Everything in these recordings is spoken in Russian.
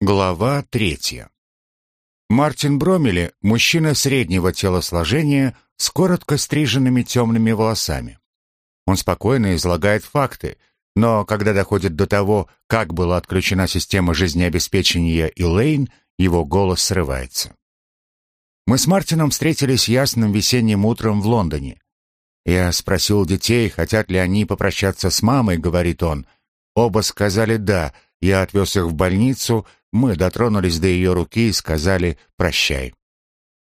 Глава третья. Мартин Бромели – мужчина среднего телосложения с коротко стриженными темными волосами. Он спокойно излагает факты, но когда доходит до того, как была отключена система жизнеобеспечения Элейн, его голос срывается. Мы с Мартином встретились ясным весенним утром в Лондоне. Я спросил детей, хотят ли они попрощаться с мамой, говорит он. Оба сказали «да», я отвез их в больницу – мы дотронулись до ее руки и сказали «прощай».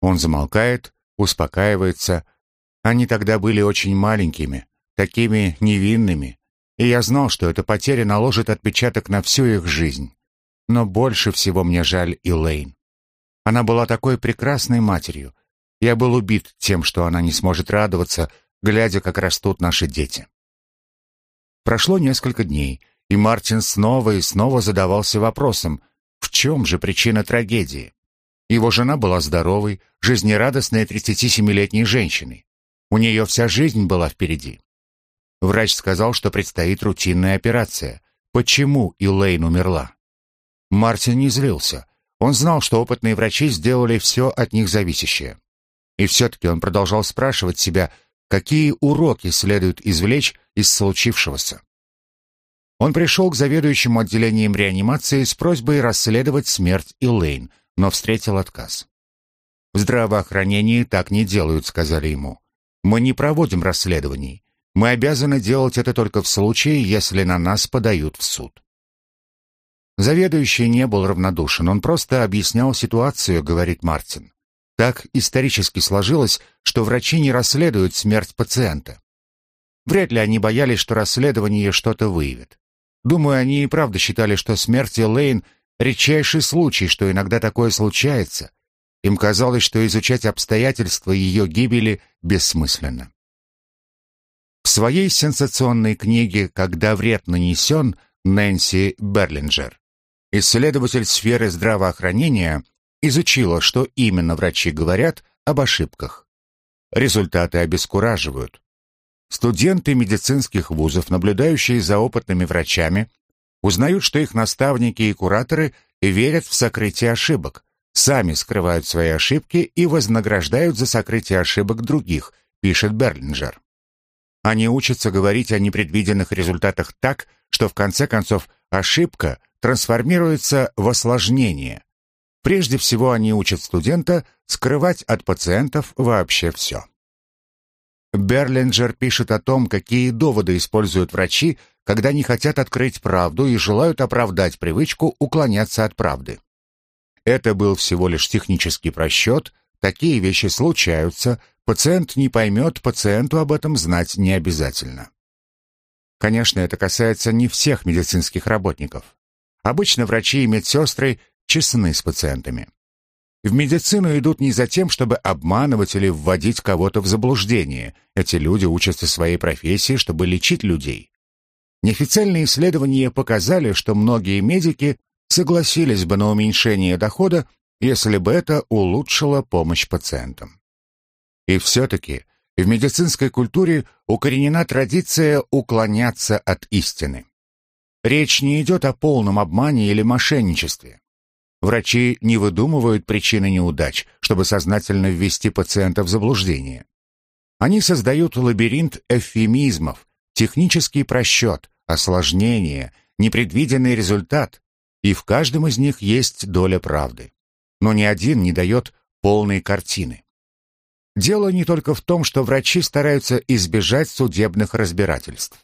Он замолкает, успокаивается. Они тогда были очень маленькими, такими невинными, и я знал, что эта потеря наложит отпечаток на всю их жизнь. Но больше всего мне жаль Элейн. Она была такой прекрасной матерью. Я был убит тем, что она не сможет радоваться, глядя, как растут наши дети. Прошло несколько дней, и Мартин снова и снова задавался вопросом, в чем же причина трагедии? Его жена была здоровой, жизнерадостной 37-летней женщиной. У нее вся жизнь была впереди. Врач сказал, что предстоит рутинная операция. Почему Илэйн умерла? Мартин не злился. Он знал, что опытные врачи сделали все от них зависящее. И все-таки он продолжал спрашивать себя, какие уроки следует извлечь из случившегося. Он пришел к заведующему отделением реанимации с просьбой расследовать смерть Элейн, но встретил отказ. «В здравоохранении так не делают», — сказали ему. «Мы не проводим расследований. Мы обязаны делать это только в случае, если на нас подают в суд». Заведующий не был равнодушен, он просто объяснял ситуацию, говорит Мартин. Так исторически сложилось, что врачи не расследуют смерть пациента. Вряд ли они боялись, что расследование что-то выявит. Думаю, они и правда считали, что смерть Элейн — редчайший случай, что иногда такое случается. Им казалось, что изучать обстоятельства ее гибели бессмысленно. В своей сенсационной книге «Когда вред нанесен» Нэнси Берлинджер, исследователь сферы здравоохранения, изучила, что именно врачи говорят об ошибках. Результаты обескураживают. Студенты медицинских вузов, наблюдающие за опытными врачами, узнают, что их наставники и кураторы верят в сокрытие ошибок, сами скрывают свои ошибки и вознаграждают за сокрытие ошибок других, пишет Берлинджер. Они учатся говорить о непредвиденных результатах так, что в конце концов ошибка трансформируется в осложнение. Прежде всего они учат студента скрывать от пациентов вообще все. Берлинджер пишет о том, какие доводы используют врачи, когда не хотят открыть правду и желают оправдать привычку уклоняться от правды. Это был всего лишь технический просчет, такие вещи случаются, пациент не поймет, пациенту об этом знать не обязательно. Конечно, это касается не всех медицинских работников. Обычно врачи и медсестры честны с пациентами. В медицину идут не за тем, чтобы обманывать или вводить кого-то в заблуждение. Эти люди учатся своей профессии, чтобы лечить людей. Неофициальные исследования показали, что многие медики согласились бы на уменьшение дохода, если бы это улучшило помощь пациентам. И все-таки в медицинской культуре укоренена традиция уклоняться от истины. Речь не идет о полном обмане или мошенничестве. Врачи не выдумывают причины неудач, чтобы сознательно ввести пациента в заблуждение. Они создают лабиринт эвфемизмов, технический просчет, осложнение, непредвиденный результат, и в каждом из них есть доля правды. Но ни один не дает полной картины. Дело не только в том, что врачи стараются избежать судебных разбирательств.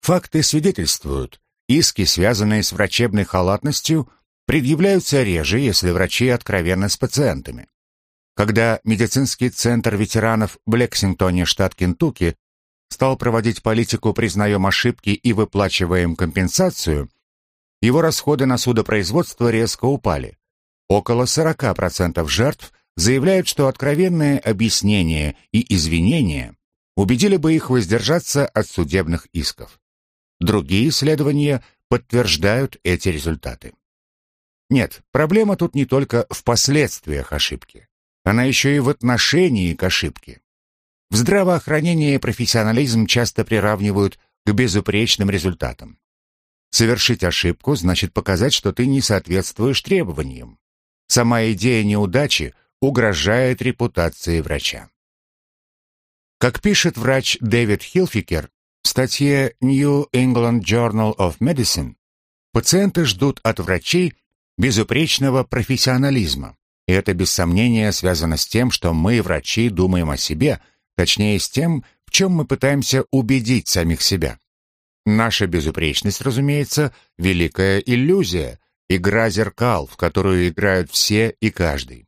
Факты свидетельствуют, иски, связанные с врачебной халатностью, предъявляются реже, если врачи откровенны с пациентами. Когда медицинский центр ветеранов в Лексингтоне, штат Кентукки, стал проводить политику «признаем ошибки и выплачиваем компенсацию», его расходы на судопроизводство резко упали. Около 40% жертв заявляют, что откровенные объяснения и извинения убедили бы их воздержаться от судебных исков. Другие исследования подтверждают эти результаты. Нет, проблема тут не только в последствиях ошибки. Она еще и в отношении к ошибке. В здравоохранении профессионализм часто приравнивают к безупречным результатам. Совершить ошибку значит показать, что ты не соответствуешь требованиям. Сама идея неудачи угрожает репутации врача. Как пишет врач Дэвид Хилфикер в статье New England Journal of Medicine, пациенты ждут от врачей безупречного профессионализма. И это без сомнения связано с тем, что мы, врачи, думаем о себе, точнее с тем, в чем мы пытаемся убедить самих себя. Наша безупречность, разумеется, великая иллюзия, игра зеркал, в которую играют все и каждый.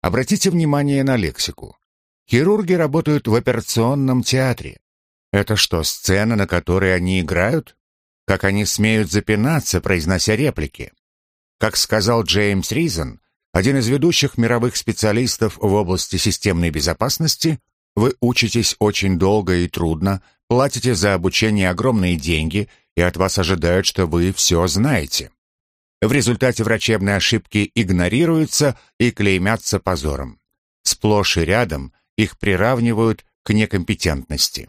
Обратите внимание на лексику. Хирурги работают в операционном театре. Это что, сцена, на которой они играют? Как они смеют запинаться, произнося реплики? Как сказал Джеймс Ризен, один из ведущих мировых специалистов в области системной безопасности, вы учитесь очень долго и трудно, платите за обучение огромные деньги, и от вас ожидают, что вы все знаете. В результате врачебные ошибки игнорируются и клеймятся позором. Сплошь и рядом их приравнивают к некомпетентности.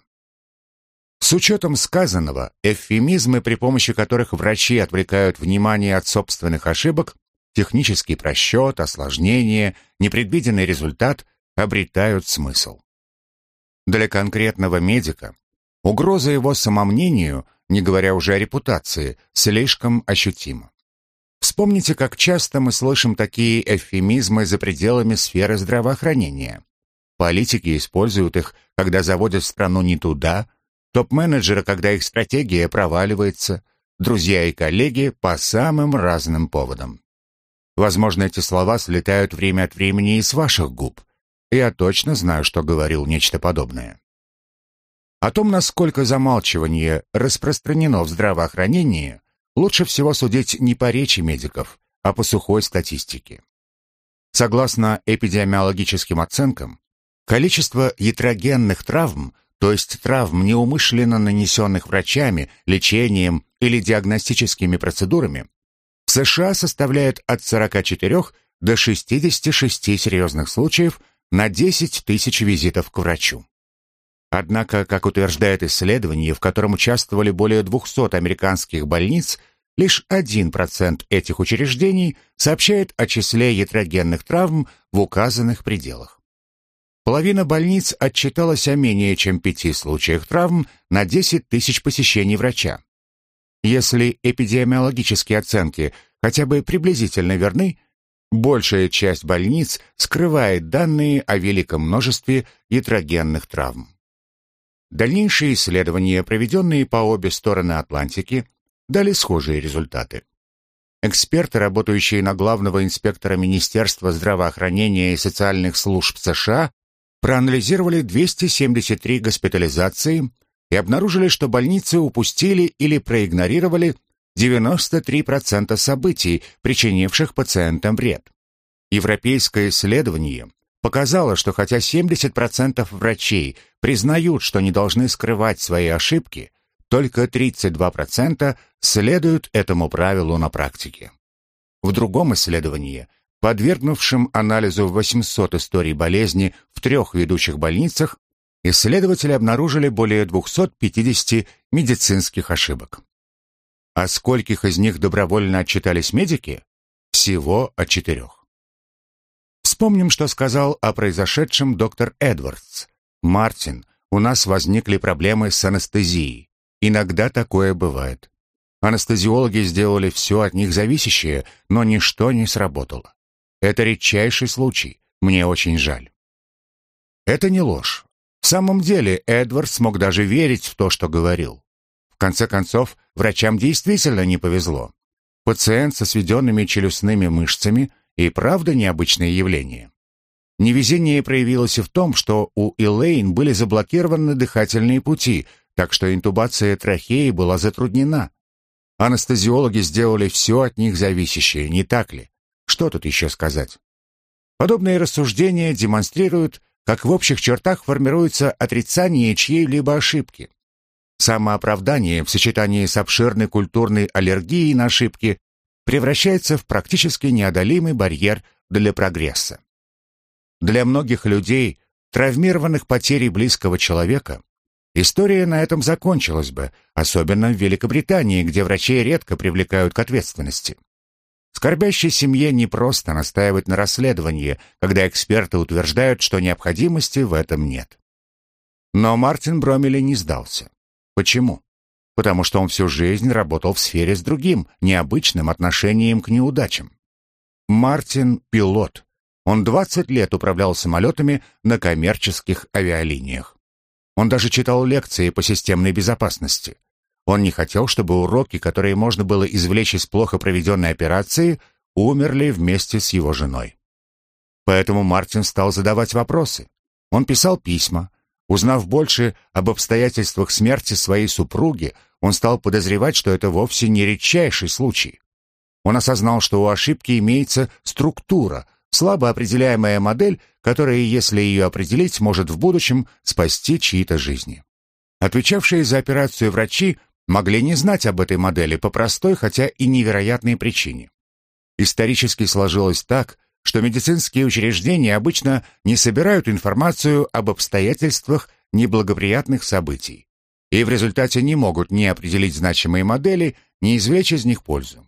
С учетом сказанного, эвфемизмы, при помощи которых врачи отвлекают внимание от собственных ошибок, технический просчет, осложнение, непредвиденный результат обретают смысл. Для конкретного медика угроза его самомнению, не говоря уже о репутации, слишком ощутима. Вспомните, как часто мы слышим такие эвфемизмы за пределами сферы здравоохранения. Политики используют их, когда заводят страну не туда, топ-менеджеры, когда их стратегия проваливается, друзья и коллеги по самым разным поводам. Возможно, эти слова слетают время от времени из ваших губ. Я точно знаю, что говорил нечто подобное. О том, насколько замалчивание распространено в здравоохранении, лучше всего судить не по речи медиков, а по сухой статистике. Согласно эпидемиологическим оценкам, Количество ятрогенных травм, то есть травм, неумышленно нанесенных врачами, лечением или диагностическими процедурами, в США составляет от 44 до 66 серьезных случаев на 10 тысяч визитов к врачу. Однако, как утверждает исследование, в котором участвовали более 200 американских больниц, лишь 1% этих учреждений сообщает о числе ятрогенных травм в указанных пределах. Половина больниц отчиталась о менее чем пяти случаях травм на 10 тысяч посещений врача. Если эпидемиологические оценки хотя бы приблизительно верны, большая часть больниц скрывает данные о великом множестве ятрогенных травм. Дальнейшие исследования, проведенные по обе стороны Атлантики, дали схожие результаты. Эксперты, работающие на главного инспектора Министерства здравоохранения и социальных служб США, проанализировали 273 госпитализации и обнаружили, что больницы упустили или проигнорировали 93% событий, причинивших пациентам вред. Европейское исследование показало, что хотя 70% врачей признают, что не должны скрывать свои ошибки, только 32% следуют этому правилу на практике. В другом исследовании – подвергнувшим анализу 800 историй болезни в трех ведущих больницах, исследователи обнаружили более 250 медицинских ошибок. А скольких из них добровольно отчитались медики? Всего о четырех. Вспомним, что сказал о произошедшем доктор Эдвардс. «Мартин, у нас возникли проблемы с анестезией. Иногда такое бывает. Анестезиологи сделали все от них зависящее, но ничто не сработало. Это редчайший случай. Мне очень жаль. Это не ложь. В самом деле, Эдвард смог даже верить в то, что говорил. В конце концов, врачам действительно не повезло. Пациент со сведенными челюстными мышцами и правда необычное явление. Невезение проявилось и в том, что у Элейн были заблокированы дыхательные пути, так что интубация трахеи была затруднена. Анестезиологи сделали все от них зависящее, не так ли? Что тут еще сказать? Подобные рассуждения демонстрируют, как в общих чертах формируется отрицание чьей-либо ошибки. Самооправдание в сочетании с обширной культурной аллергией на ошибки превращается в практически неодолимый барьер для прогресса. Для многих людей, травмированных потерей близкого человека, история на этом закончилась бы, особенно в Великобритании, где врачей редко привлекают к ответственности. Скорбящей семье не просто настаивать на расследовании, когда эксперты утверждают, что необходимости в этом нет. Но Мартин Бромели не сдался. Почему? Потому что он всю жизнь работал в сфере с другим, необычным отношением к неудачам. Мартин — пилот. Он 20 лет управлял самолетами на коммерческих авиалиниях. Он даже читал лекции по системной безопасности. Он не хотел, чтобы уроки, которые можно было извлечь из плохо проведенной операции, умерли вместе с его женой. Поэтому Мартин стал задавать вопросы. Он писал письма. Узнав больше об обстоятельствах смерти своей супруги, он стал подозревать, что это вовсе не редчайший случай. Он осознал, что у ошибки имеется структура, слабо определяемая модель, которая, если ее определить, может в будущем спасти чьи-то жизни. Отвечавшие за операцию врачи могли не знать об этой модели по простой, хотя и невероятной причине. Исторически сложилось так, что медицинские учреждения обычно не собирают информацию об обстоятельствах неблагоприятных событий и в результате не могут ни определить значимые модели, ни извлечь из них пользу.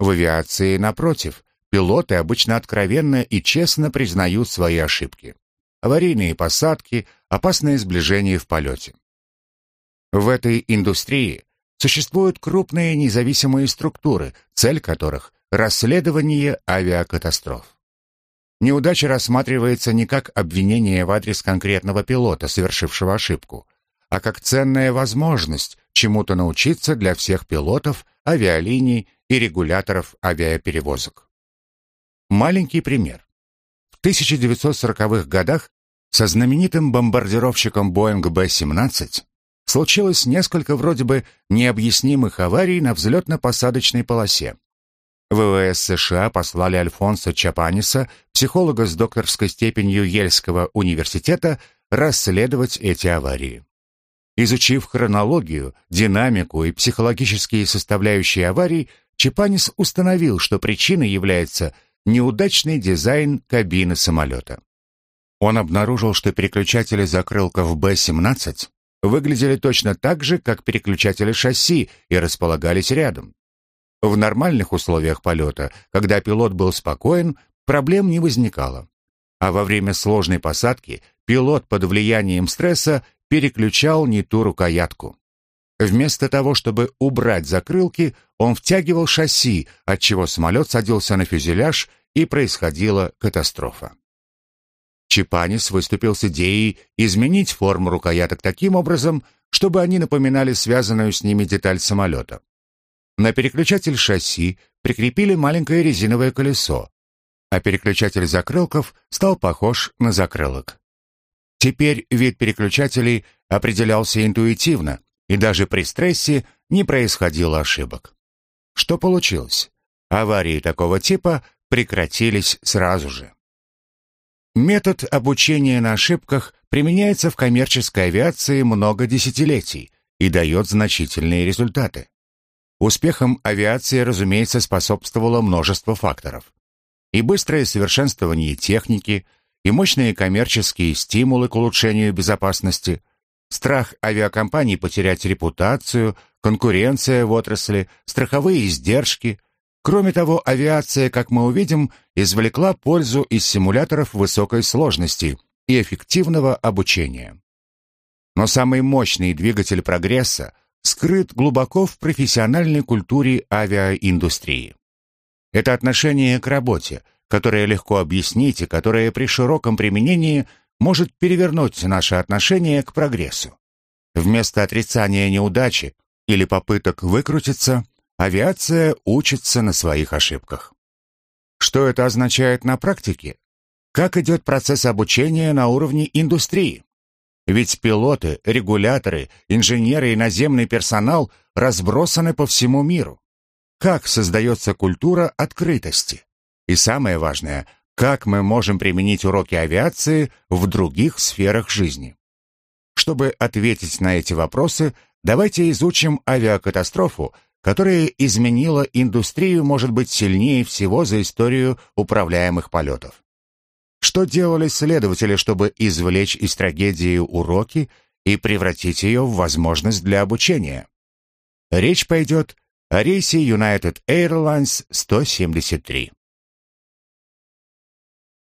В авиации, напротив, пилоты обычно откровенно и честно признают свои ошибки. Аварийные посадки, опасное сближение в полете. В этой индустрии существуют крупные независимые структуры, цель которых – расследование авиакатастроф. Неудача рассматривается не как обвинение в адрес конкретного пилота, совершившего ошибку, а как ценная возможность чему-то научиться для всех пилотов, авиалиний и регуляторов авиаперевозок. Маленький пример. В 1940-х годах со знаменитым бомбардировщиком Boeing B-17 случилось несколько вроде бы необъяснимых аварий на взлетно-посадочной полосе. ВВС США послали Альфонсо Чапаниса, психолога с докторской степенью Ельского университета, расследовать эти аварии. Изучив хронологию, динамику и психологические составляющие аварий, Чапанис установил, что причиной является неудачный дизайн кабины самолета. Он обнаружил, что переключатели закрылков Б-17 выглядели точно так же, как переключатели шасси и располагались рядом. В нормальных условиях полета, когда пилот был спокоен, проблем не возникало. А во время сложной посадки пилот под влиянием стресса переключал не ту рукоятку. Вместо того, чтобы убрать закрылки, он втягивал шасси, отчего самолет садился на фюзеляж и происходила катастрофа. Чипанис выступил с идеей изменить форму рукояток таким образом, чтобы они напоминали связанную с ними деталь самолета. На переключатель шасси прикрепили маленькое резиновое колесо, а переключатель закрылков стал похож на закрылок. Теперь вид переключателей определялся интуитивно, и даже при стрессе не происходило ошибок. Что получилось? Аварии такого типа прекратились сразу же. Метод обучения на ошибках применяется в коммерческой авиации много десятилетий и дает значительные результаты. Успехом авиации, разумеется, способствовало множество факторов. И быстрое совершенствование техники, и мощные коммерческие стимулы к улучшению безопасности, страх авиакомпаний потерять репутацию, конкуренция в отрасли, страховые издержки, Кроме того, авиация, как мы увидим, извлекла пользу из симуляторов высокой сложности и эффективного обучения. Но самый мощный двигатель прогресса скрыт глубоко в профессиональной культуре авиаиндустрии. Это отношение к работе, которое легко объяснить и которое при широком применении может перевернуть наше отношение к прогрессу. Вместо отрицания неудачи или попыток выкрутиться, Авиация учится на своих ошибках. Что это означает на практике? Как идет процесс обучения на уровне индустрии? Ведь пилоты, регуляторы, инженеры и наземный персонал разбросаны по всему миру. Как создается культура открытости? И самое важное, как мы можем применить уроки авиации в других сферах жизни? Чтобы ответить на эти вопросы, давайте изучим авиакатастрофу которая изменила индустрию, может быть, сильнее всего за историю управляемых полетов. Что делали следователи, чтобы извлечь из трагедии уроки и превратить ее в возможность для обучения. Речь пойдет о рейсе United Airlines 173.